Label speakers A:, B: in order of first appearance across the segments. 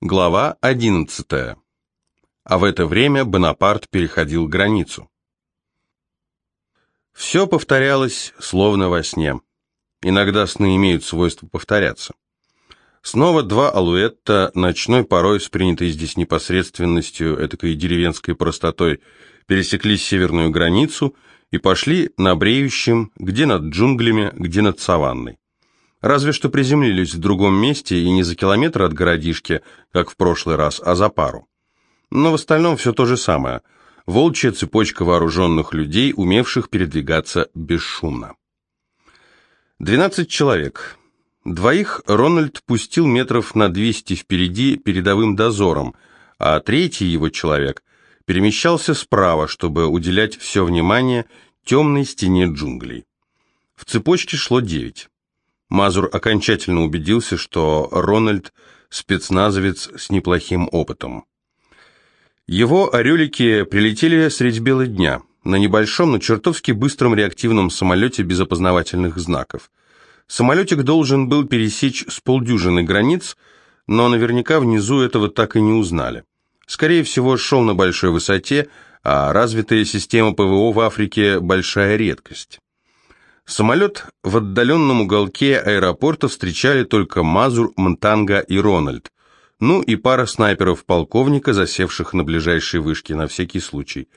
A: Глава 11. А в это время Бонапарт переходил границу. Все повторялось, словно во сне. Иногда сны имеют свойство повторяться. Снова два алуэтта, ночной порой с принятой здесь непосредственностью, этакой деревенской простотой, пересекли северную границу и пошли на бреющем, где над джунглями, где над саванной. Разве что приземлились в другом месте и не за километр от городишки, как в прошлый раз, а за пару. Но в остальном все то же самое. Волчья цепочка вооруженных людей, умевших передвигаться бесшумно. Двенадцать человек. Двоих Рональд пустил метров на двести впереди передовым дозором, а третий его человек перемещался справа, чтобы уделять все внимание темной стене джунглей. В цепочке шло девять. Мазур окончательно убедился, что Рональд – спецназовец с неплохим опытом. Его орелики прилетели средь бела дня на небольшом, но чертовски быстром реактивном самолете без опознавательных знаков. Самолетик должен был пересечь с полдюжины границ, но наверняка внизу этого так и не узнали. Скорее всего, шел на большой высоте, а развитая система ПВО в Африке – большая редкость. Самолет в отдаленном уголке аэропорта встречали только Мазур, Мтанга и Рональд, ну и пара снайперов полковника, засевших на ближайшей вышке на всякий случай.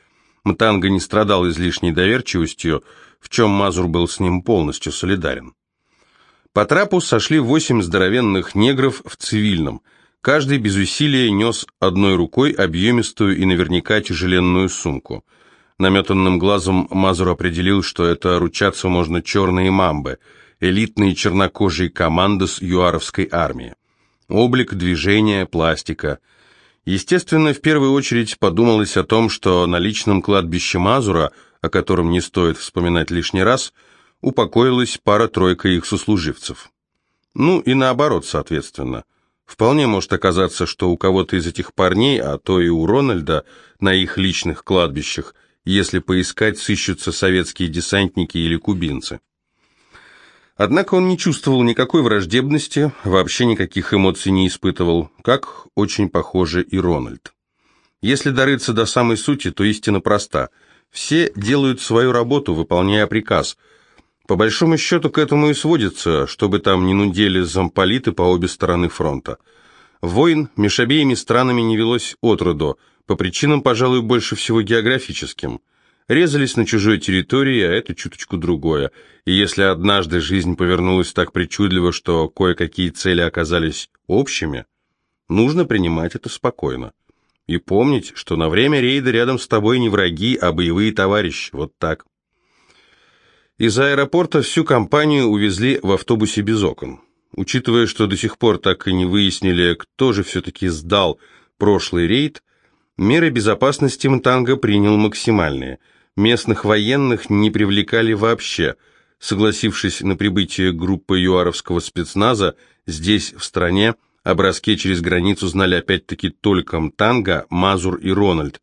A: Мтанга не страдал излишней доверчивостью, в чем Мазур был с ним полностью солидарен. По трапу сошли восемь здоровенных негров в цивильном. Каждый без усилия нес одной рукой объемистую и наверняка тяжеленную сумку – Наметанным глазом Мазур определил, что это ручаться можно черные мамбы, элитные чернокожие команды с юаровской армии. Облик, движение, пластика. Естественно, в первую очередь подумалось о том, что на личном кладбище Мазура, о котором не стоит вспоминать лишний раз, упокоилась пара-тройка их сослуживцев. Ну и наоборот, соответственно. Вполне может оказаться, что у кого-то из этих парней, а то и у Рональда, на их личных кладбищах – если поискать, сыщутся советские десантники или кубинцы. Однако он не чувствовал никакой враждебности, вообще никаких эмоций не испытывал, как очень похоже и Рональд. Если дорыться до самой сути, то истина проста. Все делают свою работу, выполняя приказ. По большому счету к этому и сводится, чтобы там не нудели замполиты по обе стороны фронта. Войн меж обеими странами не велось отроду, по причинам, пожалуй, больше всего географическим. Резались на чужой территории, а это чуточку другое. И если однажды жизнь повернулась так причудливо, что кое-какие цели оказались общими, нужно принимать это спокойно. И помнить, что на время рейда рядом с тобой не враги, а боевые товарищи. Вот так. Из аэропорта всю компанию увезли в автобусе без окон. Учитывая, что до сих пор так и не выяснили, кто же все-таки сдал прошлый рейд, Меры безопасности Мтанга принял максимальные. Местных военных не привлекали вообще. Согласившись на прибытие группы юаровского спецназа, здесь, в стране, о через границу знали опять-таки только Мтанга, Мазур и Рональд.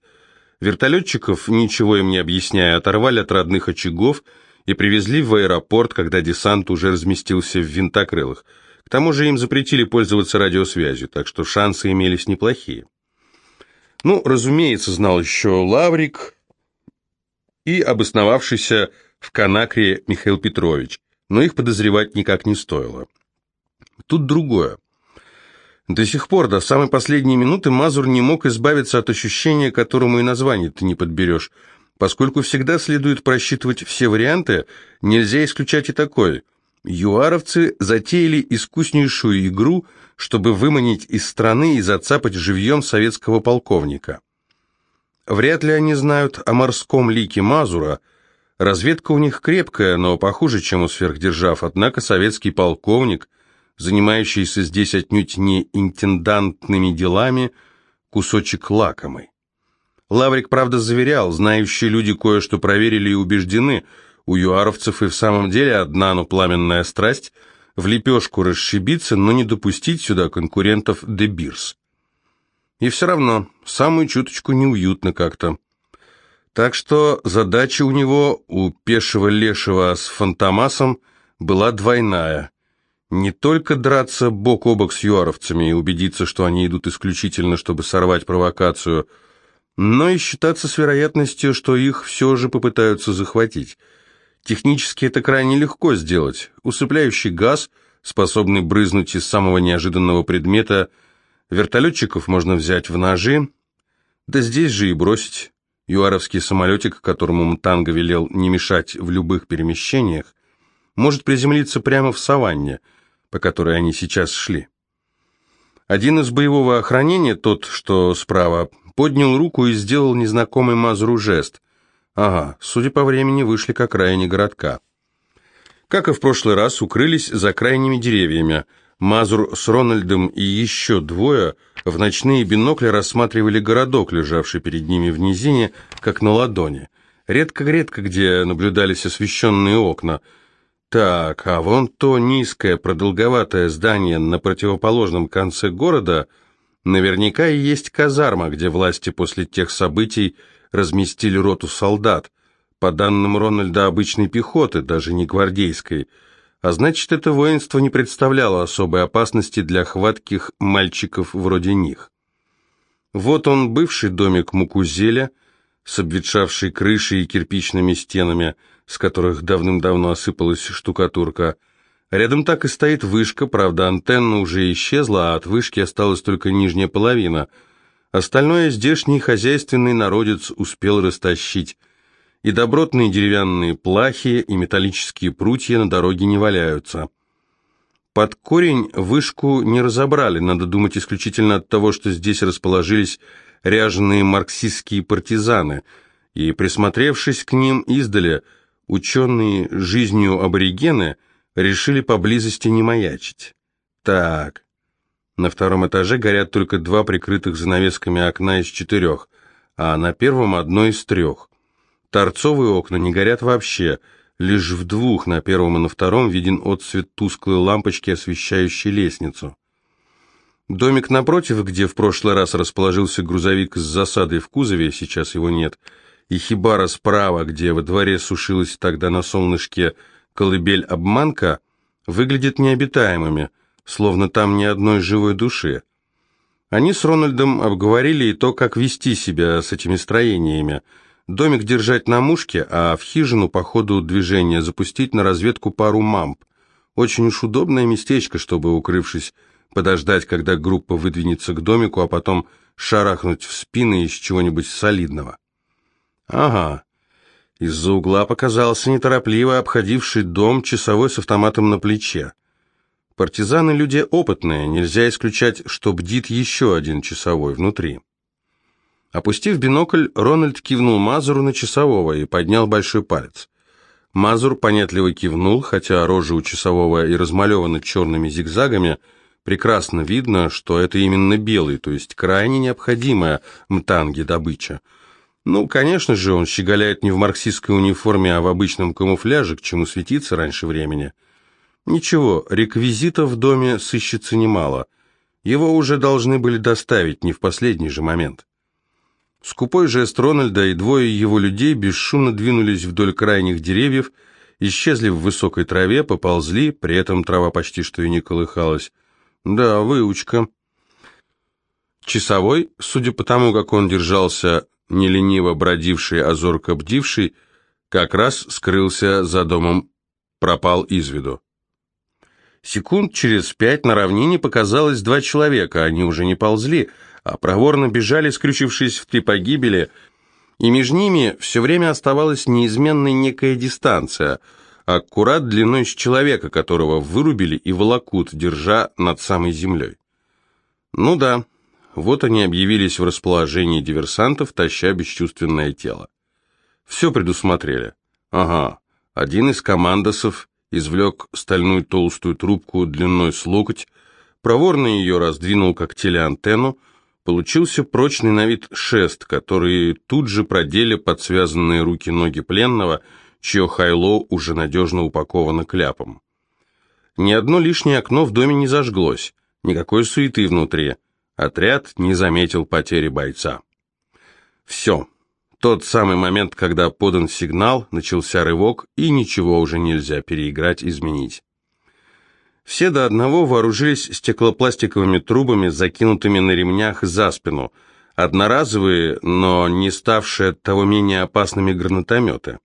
A: Вертолетчиков, ничего им не объясняя, оторвали от родных очагов и привезли в аэропорт, когда десант уже разместился в винтокрылах. К тому же им запретили пользоваться радиосвязью, так что шансы имелись неплохие. Ну, разумеется, знал еще Лаврик и обосновавшийся в Канакре Михаил Петрович, но их подозревать никак не стоило. Тут другое. До сих пор, до самой последней минуты, Мазур не мог избавиться от ощущения, которому и название ты не подберешь. Поскольку всегда следует просчитывать все варианты, нельзя исключать и такой. Юаровцы затеяли искуснейшую игру – чтобы выманить из страны и зацапать живьем советского полковника. Вряд ли они знают о морском лике Мазура. Разведка у них крепкая, но похуже, чем у сверхдержав. Однако советский полковник, занимающийся здесь отнюдь не интендантными делами, кусочек лакомый. Лаврик, правда, заверял, знающие люди кое-что проверили и убеждены, у юаровцев и в самом деле одна, но пламенная страсть – в лепешку расшибиться, но не допустить сюда конкурентов де Бирс. И все равно, самую чуточку неуютно как-то. Так что задача у него, у пешего лешего с фантомасом, была двойная. Не только драться бок о бок с юаровцами и убедиться, что они идут исключительно, чтобы сорвать провокацию, но и считаться с вероятностью, что их все же попытаются захватить. Технически это крайне легко сделать. Усыпляющий газ, способный брызнуть из самого неожиданного предмета, вертолетчиков можно взять в ножи, да здесь же и бросить. Юаровский самолетик, которому Мтанга велел не мешать в любых перемещениях, может приземлиться прямо в саванне, по которой они сейчас шли. Один из боевого охранения, тот, что справа, поднял руку и сделал незнакомый Мазуру жест. Ага, судя по времени, вышли к окраине городка. Как и в прошлый раз, укрылись за крайними деревьями – Мазур с Рональдом и еще двое в ночные бинокли рассматривали городок, лежавший перед ними в низине, как на ладони. Редко-редко где наблюдались освещенные окна. Так, а вон то низкое, продолговатое здание на противоположном конце города наверняка и есть казарма, где власти после тех событий разместили роту солдат. По данным Рональда, обычной пехоты, даже не гвардейской – а значит, это воинство не представляло особой опасности для хватких мальчиков вроде них. Вот он, бывший домик Мукузеля, с обветшавшей крышей и кирпичными стенами, с которых давным-давно осыпалась штукатурка. Рядом так и стоит вышка, правда, антенна уже исчезла, а от вышки осталась только нижняя половина. Остальное здешний хозяйственный народец успел растащить – и добротные деревянные плахи, и металлические прутья на дороге не валяются. Под корень вышку не разобрали, надо думать исключительно от того, что здесь расположились ряженые марксистские партизаны, и, присмотревшись к ним издали, ученые жизнью аборигены решили поблизости не маячить. Так, на втором этаже горят только два прикрытых занавесками окна из четырех, а на первом одно из трех. Торцовые окна не горят вообще, лишь в двух, на первом и на втором, виден отсвет тусклой лампочки, освещающей лестницу. Домик напротив, где в прошлый раз расположился грузовик с засадой в кузове, сейчас его нет, и хибара справа, где во дворе сушилась тогда на солнышке колыбель-обманка, выглядят необитаемыми, словно там ни одной живой души. Они с Рональдом обговорили и то, как вести себя с этими строениями – Домик держать на мушке, а в хижину по ходу движения запустить на разведку пару мамп. Очень уж удобное местечко, чтобы, укрывшись, подождать, когда группа выдвинется к домику, а потом шарахнуть в спины из чего-нибудь солидного. Ага. Из-за угла показался неторопливо обходивший дом часовой с автоматом на плече. Партизаны люди опытные, нельзя исключать, что бдит еще один часовой внутри. Опустив бинокль, Рональд кивнул Мазуру на часового и поднял большой палец. Мазур понятливо кивнул, хотя рожа у часового и размалевана черными зигзагами, прекрасно видно, что это именно белый, то есть крайне необходимая мтанге добыча. Ну, конечно же, он щеголяет не в марксистской униформе, а в обычном камуфляже, к чему светиться раньше времени. Ничего, реквизита в доме сыщется немало. Его уже должны были доставить не в последний же момент. Скупой жест Рональда и двое его людей бесшумно двинулись вдоль крайних деревьев, исчезли в высокой траве, поползли, при этом трава почти что и не колыхалась. Да, выучка. Часовой, судя по тому, как он держался, не лениво бродивший, а бдивший, как раз скрылся за домом, пропал из виду. Секунд через пять на равнине показалось два человека, они уже не ползли, а проворно бежали, скрючившись в три погибели, и между ними все время оставалась неизменная некая дистанция, аккурат длиной с человека, которого вырубили и волокут, держа над самой землей. Ну да, вот они объявились в расположении диверсантов, таща бесчувственное тело. Все предусмотрели. Ага, один из командосов извлек стальную толстую трубку длиной с локоть, проворно ее раздвинул как телеантенну, Получился прочный на вид шест, который тут же продели под связанные руки-ноги пленного, чье хайло уже надежно упаковано кляпом. Ни одно лишнее окно в доме не зажглось, никакой суеты внутри. Отряд не заметил потери бойца. Все. Тот самый момент, когда подан сигнал, начался рывок, и ничего уже нельзя переиграть, изменить. Все до одного вооружились стеклопластиковыми трубами, закинутыми на ремнях за спину. Одноразовые, но не ставшие того менее опасными гранатометы.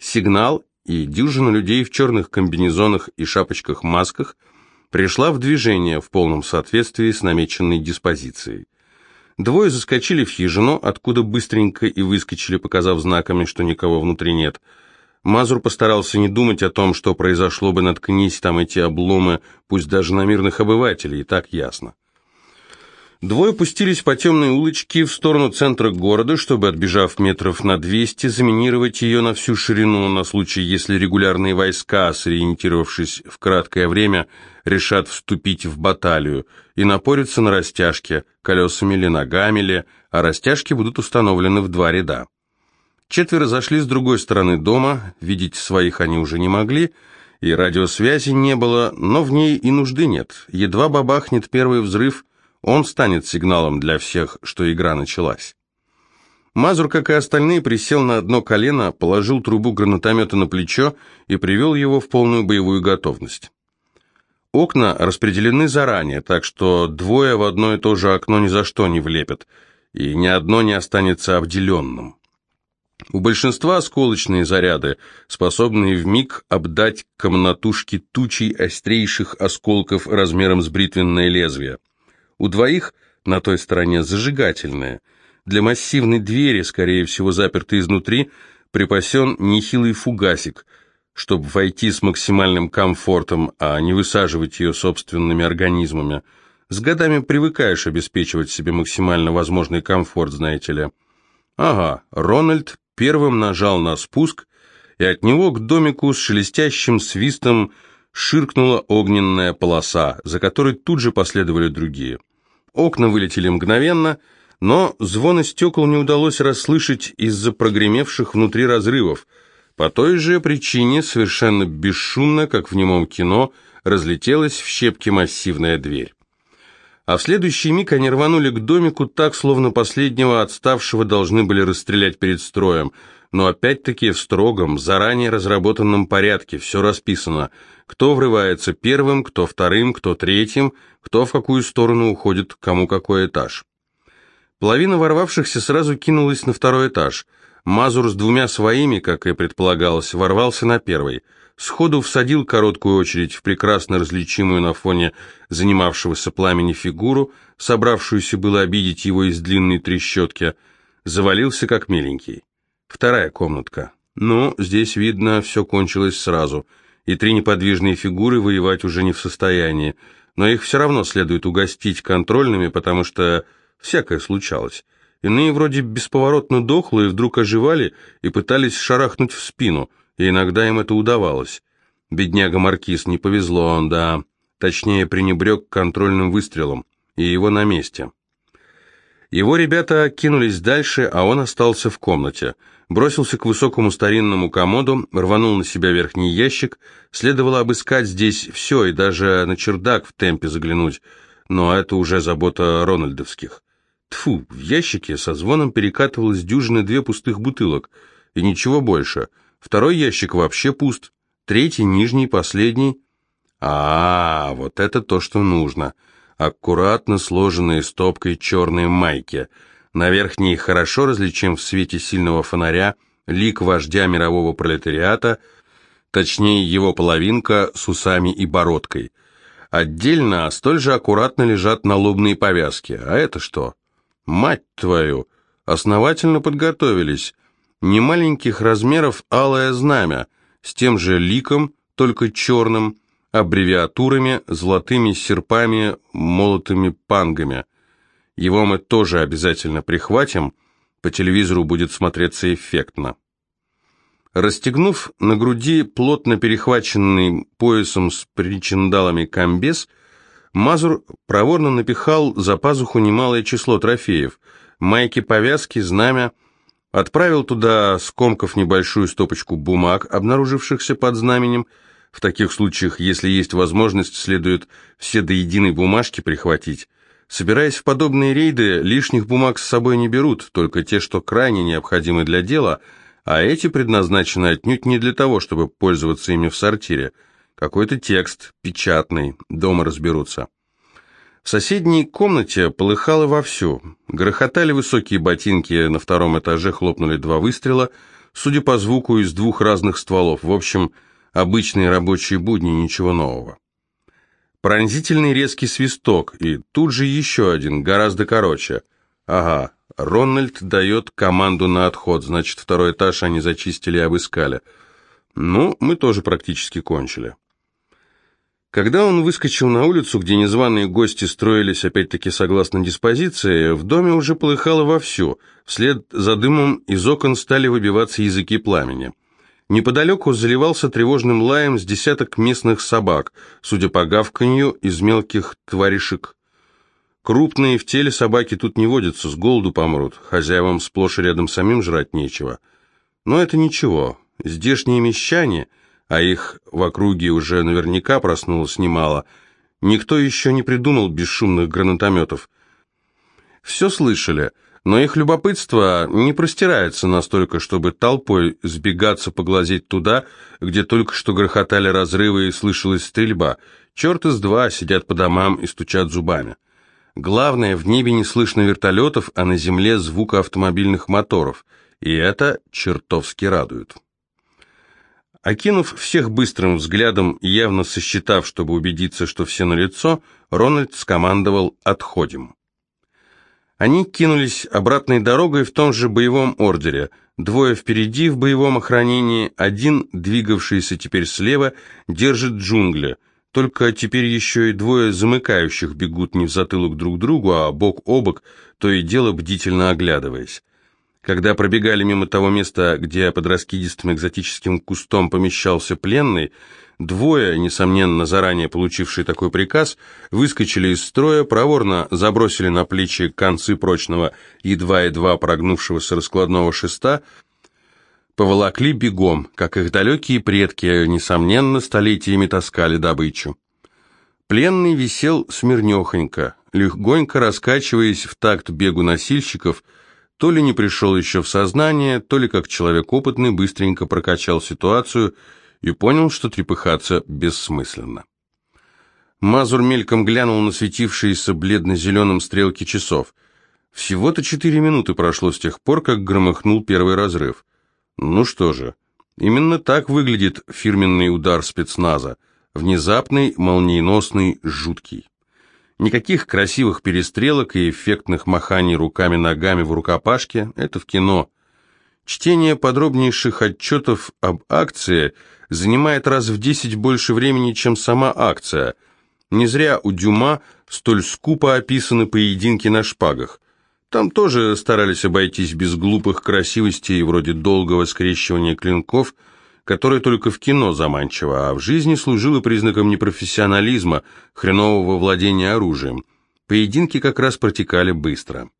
A: Сигнал, и дюжина людей в черных комбинезонах и шапочках-масках пришла в движение в полном соответствии с намеченной диспозицией. Двое заскочили в хижину, откуда быстренько и выскочили, показав знаками, что никого внутри нет – Мазур постарался не думать о том, что произошло бы, наткнись там эти обломы, пусть даже на мирных обывателей, и так ясно. Двое пустились по темной улочке в сторону центра города, чтобы, отбежав метров на 200, заминировать ее на всю ширину на случай, если регулярные войска, сориентировавшись в краткое время, решат вступить в баталию и напорятся на растяжки, колесами или ногами ли, а растяжки будут установлены в два ряда. Четверо зашли с другой стороны дома, видеть своих они уже не могли, и радиосвязи не было, но в ней и нужды нет. Едва бабахнет первый взрыв, он станет сигналом для всех, что игра началась. Мазур, как и остальные, присел на одно колено, положил трубу гранатомета на плечо и привел его в полную боевую готовность. Окна распределены заранее, так что двое в одно и то же окно ни за что не влепят, и ни одно не останется обделенным. У большинства осколочные заряды, способные в миг обдать комнатушки тучей острейших осколков размером с бритвенное лезвие. У двоих на той стороне зажигательные. Для массивной двери, скорее всего запертой изнутри, припасен нехилый фугасик, чтобы войти с максимальным комфортом, а не высаживать ее собственными организмами. С годами привыкаешь обеспечивать себе максимально возможный комфорт, знаете ли. Ага, Рональд первым нажал на спуск, и от него к домику с шелестящим свистом ширкнула огненная полоса, за которой тут же последовали другие. Окна вылетели мгновенно, но звона стекол не удалось расслышать из-за прогремевших внутри разрывов. По той же причине, совершенно бесшумно, как в немом кино, разлетелась в щепки массивная дверь а в следующий миг они рванули к домику так, словно последнего отставшего должны были расстрелять перед строем. Но опять-таки в строгом, заранее разработанном порядке все расписано. Кто врывается первым, кто вторым, кто третьим, кто в какую сторону уходит, кому какой этаж. Половина ворвавшихся сразу кинулась на второй этаж. Мазур с двумя своими, как и предполагалось, ворвался на первый – сходу всадил короткую очередь в прекрасно различимую на фоне занимавшегося пламени фигуру, собравшуюся было обидеть его из длинной трещотки, завалился как миленький. Вторая комнатка. Ну, здесь, видно, все кончилось сразу, и три неподвижные фигуры воевать уже не в состоянии, но их все равно следует угостить контрольными, потому что всякое случалось. Иные вроде бесповоротно дохлые вдруг оживали и пытались шарахнуть в спину – и иногда им это удавалось. Бедняга Маркиз, не повезло он, да, точнее пренебрег контрольным выстрелом, и его на месте. Его ребята кинулись дальше, а он остался в комнате. Бросился к высокому старинному комоду, рванул на себя верхний ящик. Следовало обыскать здесь все и даже на чердак в темпе заглянуть, но это уже забота рональдовских. Тфу, в ящике со звоном перекатывалась дюжина две пустых бутылок, и ничего больше — Второй ящик вообще пуст. Третий, нижний, последний. А, -а, -а вот это то, что нужно. Аккуратно сложенные стопкой черные майки. На верхней хорошо различим в свете сильного фонаря лик вождя мирового пролетариата, точнее его половинка с усами и бородкой. Отдельно столь же аккуратно лежат налобные повязки. А это что? Мать твою! Основательно подготовились немаленьких размеров алое знамя, с тем же ликом, только черным, аббревиатурами, золотыми серпами, молотыми пангами. Его мы тоже обязательно прихватим, по телевизору будет смотреться эффектно. Расстегнув на груди плотно перехваченный поясом с причиндалами комбез, Мазур проворно напихал за пазуху немалое число трофеев, майки-повязки, знамя, Отправил туда, скомков небольшую стопочку бумаг, обнаружившихся под знаменем. В таких случаях, если есть возможность, следует все до единой бумажки прихватить. Собираясь в подобные рейды, лишних бумаг с собой не берут, только те, что крайне необходимы для дела, а эти предназначены отнюдь не для того, чтобы пользоваться ими в сортире. Какой-то текст, печатный, дома разберутся. В соседней комнате полыхало вовсю. Грохотали высокие ботинки, на втором этаже хлопнули два выстрела, судя по звуку, из двух разных стволов. В общем, обычные рабочие будни, ничего нового. Пронзительный резкий свисток, и тут же еще один, гораздо короче. Ага, Рональд дает команду на отход, значит, второй этаж они зачистили и обыскали. Ну, мы тоже практически кончили. Когда он выскочил на улицу, где незваные гости строились опять-таки согласно диспозиции, в доме уже полыхало вовсю. Вслед за дымом из окон стали выбиваться языки пламени. Неподалеку заливался тревожным лаем с десяток местных собак, судя по гавканью из мелких тваришек. Крупные в теле собаки тут не водятся, с голоду помрут, хозяевам сплошь рядом самим жрать нечего. Но это ничего, здешние мещане — а их в округе уже наверняка проснулось немало, никто еще не придумал бесшумных гранатометов. Все слышали, но их любопытство не простирается настолько, чтобы толпой сбегаться поглазеть туда, где только что грохотали разрывы и слышалась стрельба. Черт из два сидят по домам и стучат зубами. Главное, в небе не слышно вертолетов, а на земле звука автомобильных моторов, и это чертовски радует. Окинув всех быстрым взглядом и явно сосчитав, чтобы убедиться, что все на лицо, Рональд скомандовал «Отходим». Они кинулись обратной дорогой в том же боевом ордере. Двое впереди в боевом охранении, один, двигавшийся теперь слева, держит джунгли. Только теперь еще и двое замыкающих бегут не в затылок друг другу, а бок о бок, то и дело бдительно оглядываясь. Когда пробегали мимо того места, где под раскидистым экзотическим кустом помещался пленный, двое, несомненно, заранее получившие такой приказ, выскочили из строя, проворно забросили на плечи концы прочного, едва-едва прогнувшегося раскладного шеста, поволокли бегом, как их далекие предки, несомненно, столетиями таскали добычу. Пленный висел смирнехонько, легонько раскачиваясь в такт бегу носильщиков – то ли не пришел еще в сознание, то ли как человек опытный быстренько прокачал ситуацию и понял, что трепыхаться бессмысленно. Мазур мельком глянул на светившиеся бледно-зеленым стрелки часов. Всего-то четыре минуты прошло с тех пор, как громыхнул первый разрыв. Ну что же, именно так выглядит фирменный удар спецназа. Внезапный, молниеносный, жуткий. Никаких красивых перестрелок и эффектных маханий руками-ногами в рукопашке – это в кино. Чтение подробнейших отчетов об акции занимает раз в десять больше времени, чем сама акция. Не зря у Дюма столь скупо описаны поединки на шпагах. Там тоже старались обойтись без глупых красивостей вроде долгого скрещивания клинков – которое только в кино заманчиво, а в жизни служило признаком непрофессионализма, хренового владения оружием. Поединки как раз протекали быстро.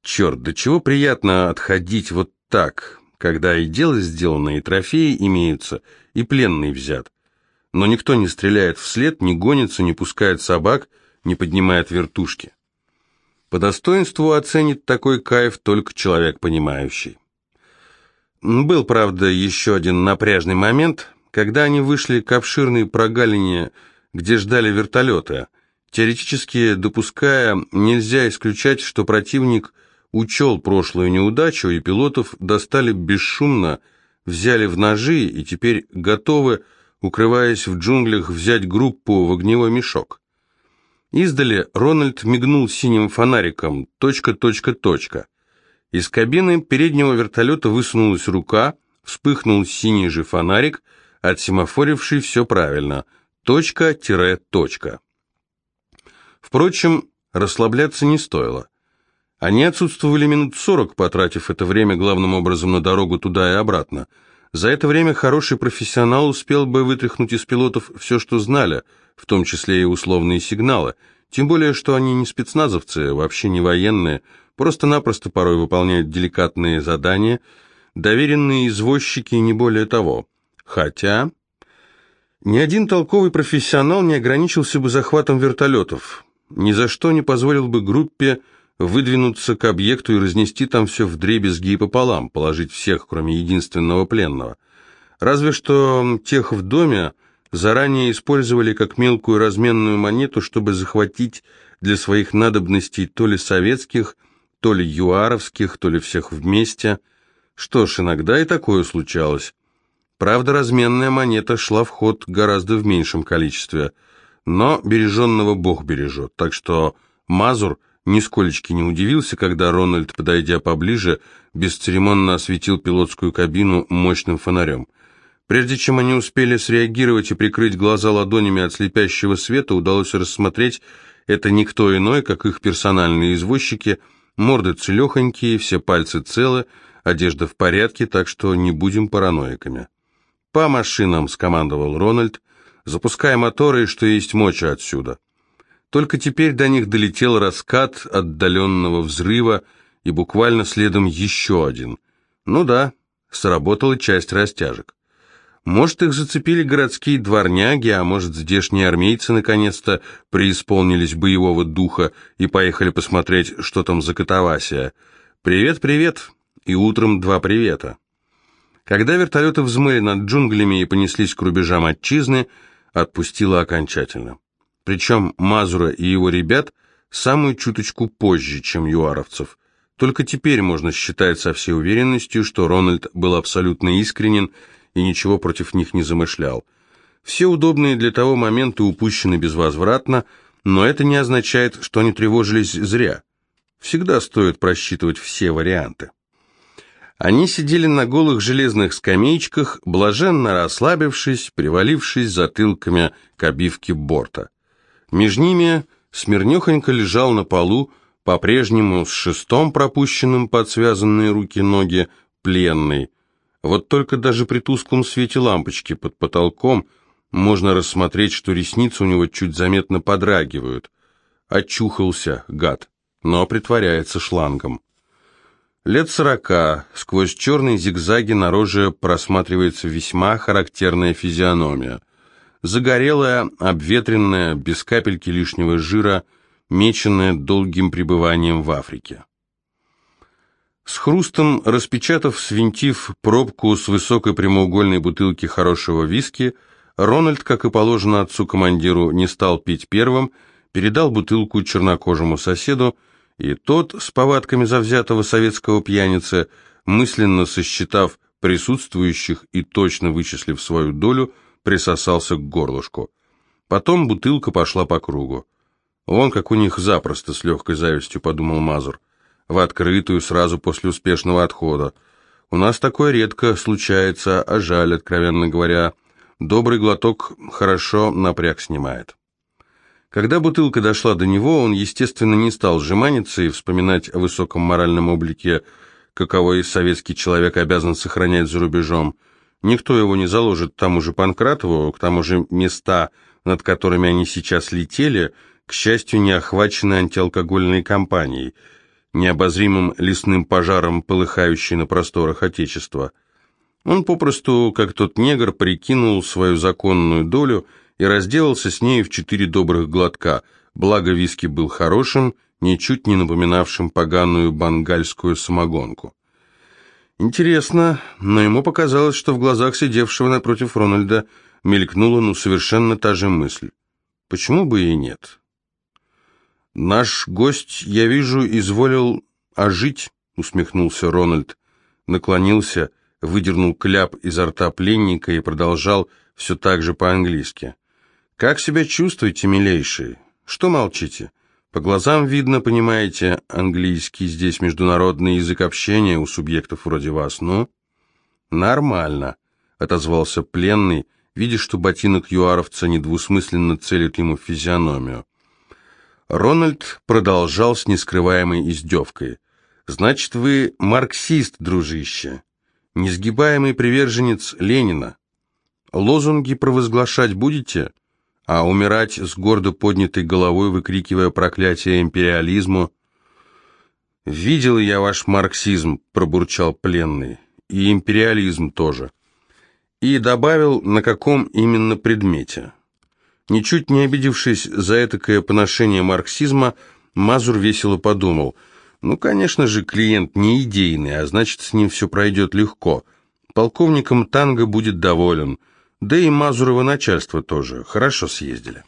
A: Черт, до чего приятно отходить вот так, когда и дело сделано, и трофеи имеются, и пленный взят. Но никто не стреляет вслед, не гонится, не пускает собак, не поднимает вертушки. По достоинству оценит такой кайф только человек понимающий. Был, правда, еще один напряжный момент, когда они вышли к обширной прогалине, где ждали вертолеты. Теоретически допуская, нельзя исключать, что противник учел прошлую неудачу, и пилотов достали бесшумно, взяли в ножи и теперь готовы, укрываясь в джунглях, взять группу в огневой мешок. Издали Рональд мигнул синим фонариком, точка, точка, точка. Из кабины переднего вертолета высунулась рука, вспыхнул синий же фонарик, отсемафоривший все правильно. Точка-точка. Впрочем, расслабляться не стоило. Они отсутствовали минут сорок, потратив это время главным образом на дорогу туда и обратно. За это время хороший профессионал успел бы вытряхнуть из пилотов все, что знали, в том числе и условные сигналы, тем более, что они не спецназовцы, вообще не военные, просто-напросто порой выполняют деликатные задания, доверенные извозчики и не более того. Хотя ни один толковый профессионал не ограничился бы захватом вертолетов, ни за что не позволил бы группе выдвинуться к объекту и разнести там все в дребезги и пополам, положить всех, кроме единственного пленного. Разве что тех в доме заранее использовали как мелкую разменную монету, чтобы захватить для своих надобностей то ли советских, то ли юаровских, то ли всех вместе. Что ж, иногда и такое случалось. Правда, разменная монета шла в ход гораздо в меньшем количестве, но береженного Бог бережет, так что Мазур нисколечки не удивился, когда Рональд, подойдя поближе, бесцеремонно осветил пилотскую кабину мощным фонарем. Прежде чем они успели среагировать и прикрыть глаза ладонями от слепящего света, удалось рассмотреть, это никто иной, как их персональные извозчики, морды целехонькие, все пальцы целы, одежда в порядке, так что не будем параноиками. «По машинам», — скомандовал Рональд, — «запускай моторы, что есть моча отсюда». Только теперь до них долетел раскат отдаленного взрыва и буквально следом еще один. Ну да, сработала часть растяжек. Может, их зацепили городские дворняги, а может, здешние армейцы наконец-то преисполнились боевого духа и поехали посмотреть, что там за катавасия. «Привет, привет!» и утром два привета. Когда вертолеты взмыли над джунглями и понеслись к рубежам отчизны, отпустило окончательно. Причем Мазура и его ребят самую чуточку позже, чем юаровцев. Только теперь можно считать со всей уверенностью, что Рональд был абсолютно искренен и ничего против них не замышлял. Все удобные для того момента упущены безвозвратно, но это не означает, что они тревожились зря. Всегда стоит просчитывать все варианты. Они сидели на голых железных скамеечках, блаженно расслабившись, привалившись затылками к обивке борта. Между ними смирнехонько лежал на полу, по-прежнему с шестом пропущенным под связанные руки-ноги, пленный. Вот только даже при тусклом свете лампочки под потолком можно рассмотреть, что ресницы у него чуть заметно подрагивают. Очухался, гад, но притворяется шлангом. Лет сорока, сквозь черные зигзаги на роже просматривается весьма характерная физиономия. Загорелая, обветренная, без капельки лишнего жира, меченная долгим пребыванием в Африке. С хрустом, распечатав, свинтив пробку с высокой прямоугольной бутылки хорошего виски, Рональд, как и положено отцу-командиру, не стал пить первым, передал бутылку чернокожему соседу, и тот, с повадками завзятого советского пьяницы, мысленно сосчитав присутствующих и точно вычислив свою долю, присосался к горлышку. Потом бутылка пошла по кругу. Вон как у них запросто, с легкой завистью подумал Мазур. В открытую, сразу после успешного отхода. У нас такое редко случается, а жаль, откровенно говоря. Добрый глоток хорошо напряг снимает. Когда бутылка дошла до него, он, естественно, не стал жеманиться и вспоминать о высоком моральном облике, каково и советский человек обязан сохранять за рубежом. Никто его не заложит тому же Панкратову, к тому же места, над которыми они сейчас летели, к счастью, не охвачены антиалкогольной кампанией, необозримым лесным пожаром, полыхающей на просторах Отечества. Он попросту, как тот негр, прикинул свою законную долю – и разделался с ней в четыре добрых глотка, благо виски был хорошим, ничуть не напоминавшим поганую бангальскую самогонку. Интересно, но ему показалось, что в глазах сидевшего напротив Рональда мелькнула ну совершенно та же мысль. Почему бы и нет? «Наш гость, я вижу, изволил ожить», — усмехнулся Рональд, наклонился, выдернул кляп изо рта пленника и продолжал все так же по-английски. «Как себя чувствуете, милейшие? Что молчите? По глазам видно, понимаете, английский здесь международный язык общения у субъектов вроде вас, ну?» «Нормально», — отозвался пленный, видя, что ботинок юаровца недвусмысленно целит ему физиономию. Рональд продолжал с нескрываемой издевкой. «Значит, вы марксист, дружище, несгибаемый приверженец Ленина. Лозунги провозглашать будете?» а умирать с гордо поднятой головой, выкрикивая проклятие империализму. «Видел я ваш марксизм», — пробурчал пленный, — «и империализм тоже». И добавил, на каком именно предмете. Ничуть не обидевшись за этакое поношение марксизма, Мазур весело подумал, ну, конечно же, клиент не идейный, а значит, с ним все пройдет легко. Полковником Танго будет доволен. Да и Мазурово начальство тоже. Хорошо съездили.